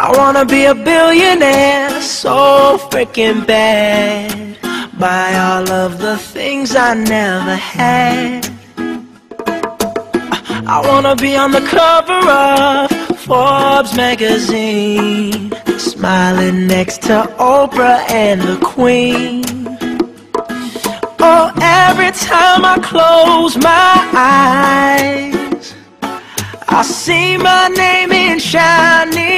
I wanna be a billionaire so freaking bad. Buy all of the things I never had. I wanna be on the cover of Forbes magazine, smiling next to Oprah and the Queen. Oh, every time I close my eyes, I see my name in shiny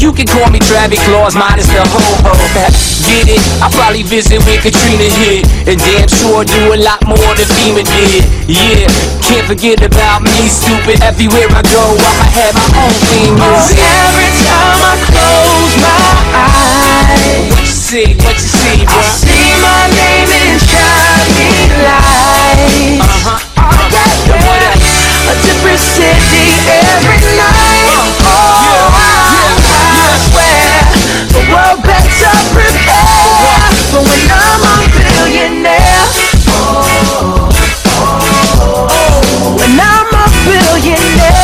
you can call me Travie Claus, minus the ho-ho. Get it? I probably visit with Katrina here. And damn sure do a lot more than FEMA did. Yeah, can't forget about me, stupid. Everywhere I go, I'ma have my own theme Oh, every time I close my eyes, What you see? What you billionaire.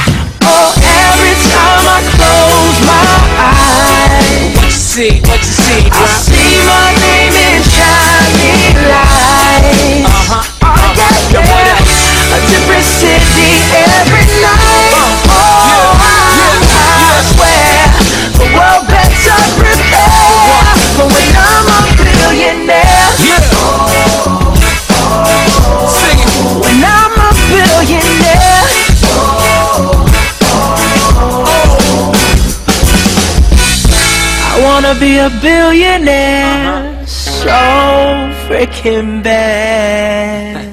see? What you see, I wanna be a billionaire uh-huh. so freaking bad.